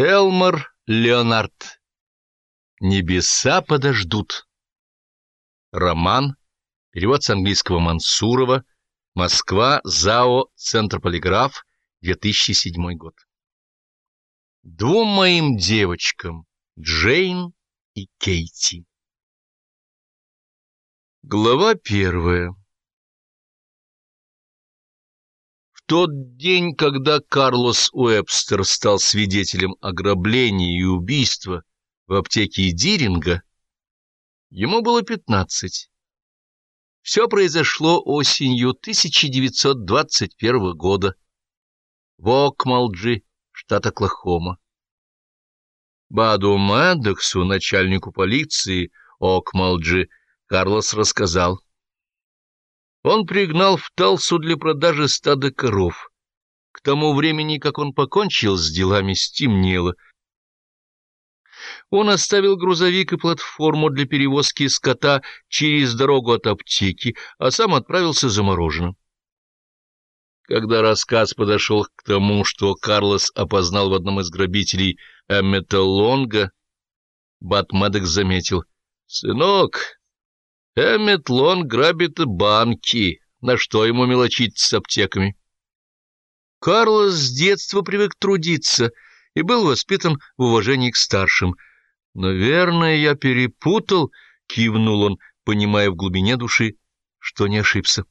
Элмар Леонард. Небеса подождут. Роман. Перевод с английского Мансурова. Москва. ЗАО. Центр полиграф. 2007 год. Двум моим девочкам, Джейн и Кейти. Глава первая. Тот день, когда Карлос Уэбстер стал свидетелем ограбления и убийства в аптеке Диринга, ему было пятнадцать. Все произошло осенью 1921 года в Окмалджи, штат Оклахома. Баду Мэддоксу, начальнику полиции Окмалджи, Карлос рассказал — он пригнал в Талсу для продажи стада коров. К тому времени, как он покончил с делами, стемнело. Он оставил грузовик и платформу для перевозки скота через дорогу от аптеки, а сам отправился за мороженым. Когда рассказ подошел к тому, что Карлос опознал в одном из грабителей Эммета Лонга, Бат Мэддокс заметил. — Сынок, Эммет Лон грабит банки, на что ему мелочить с аптеками. Карлос с детства привык трудиться и был воспитан в уважении к старшим. «Наверное, я перепутал», — кивнул он, понимая в глубине души, что не ошибся.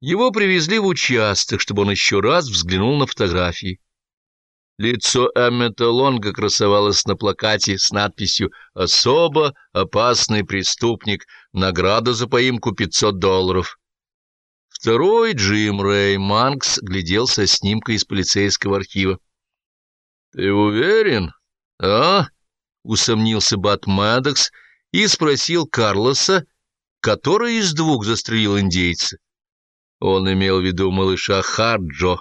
Его привезли в участок, чтобы он еще раз взглянул на фотографии. Лицо Эммета Лонга красовалось на плакате с надписью «Особо опасный преступник. Награда за поимку 500 долларов». Второй, Джим Рэй Манкс, глядел со снимкой из полицейского архива. — Ты уверен? — А? — усомнился Бат Мэддокс и спросил Карлоса, который из двух застрелил индейца. Он имел в виду малыша Харджо,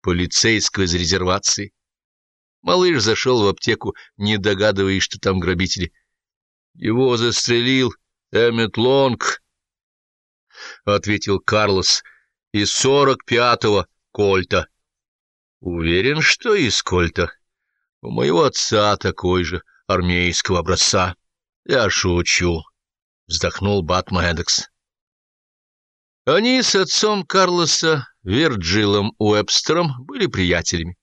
полицейского из резервации. Малыш зашел в аптеку, не догадываясь, что там грабители. Его застрелил Эммет Лонг, — ответил Карлос, — из сорок пятого кольта. Уверен, что из кольта. У моего отца такой же, армейского образца. Я шучу, — вздохнул Бат Мэддокс. Они с отцом Карлоса, Вирджилом Уэбстером, были приятелями.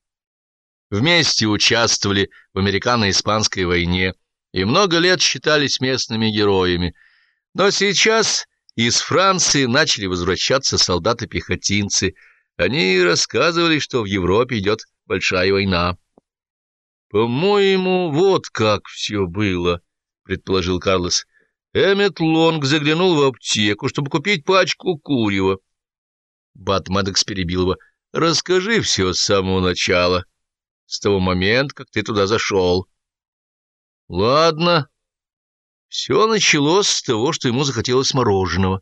Вместе участвовали в американо-испанской войне и много лет считались местными героями. Но сейчас из Франции начали возвращаться солдаты-пехотинцы. Они рассказывали, что в Европе идет большая война. «По-моему, вот как все было», — предположил Карлос. Эммет Лонг заглянул в аптеку, чтобы купить пачку курева. Бат Мэддокс перебил его. «Расскажи все с самого начала» с того момента, как ты туда зашел. — Ладно. Все началось с того, что ему захотелось мороженого.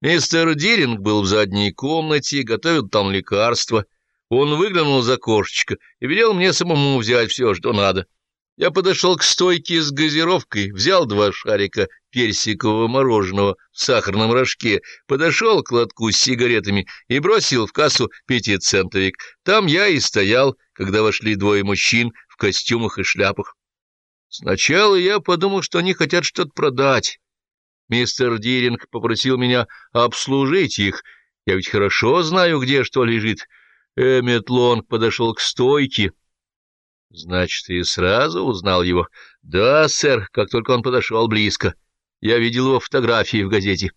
Мистер Диринг был в задней комнате, готовил там лекарства. Он выглянул за кошечко и велел мне самому взять все, что надо. Я подошел к стойке с газировкой, взял два шарика персикового мороженого в сахарном рожке, подошел к лотку с сигаретами и бросил в кассу пятицентовик. Там я и стоял, когда вошли двое мужчин в костюмах и шляпах. Сначала я подумал, что они хотят что-то продать. Мистер Диринг попросил меня обслужить их. Я ведь хорошо знаю, где что лежит. Эммет Лонг подошел к стойке — Значит, и сразу узнал его? — Да, сэр, как только он подошел близко. Я видел его фотографии в газете.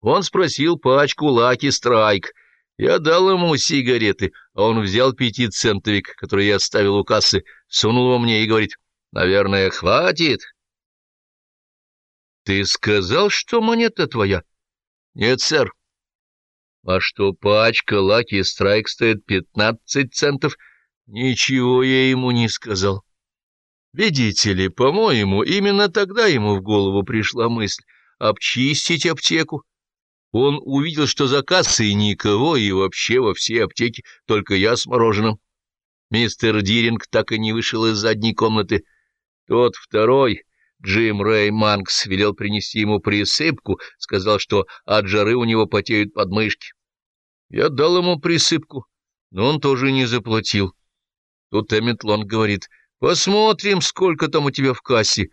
Он спросил пачку «Лаки Страйк». Я дал ему сигареты, а он взял пятицентовик, который я оставил у кассы, сунул его мне и говорит, «Наверное, хватит». — Ты сказал, что монета твоя? — Нет, сэр. — А что пачка «Лаки Страйк» стоит пятнадцать центов — Ничего я ему не сказал. Видите ли, по-моему, именно тогда ему в голову пришла мысль обчистить аптеку. Он увидел, что за кассой никого, и вообще во всей аптеке только я с мороженым. Мистер Диринг так и не вышел из задней комнаты. Тот второй, Джим Рэй Манкс, велел принести ему присыпку, сказал, что от жары у него потеют подмышки. Я дал ему присыпку, но он тоже не заплатил. Тут Эммет Лонг говорит, «Посмотрим, сколько там у тебя в кассе».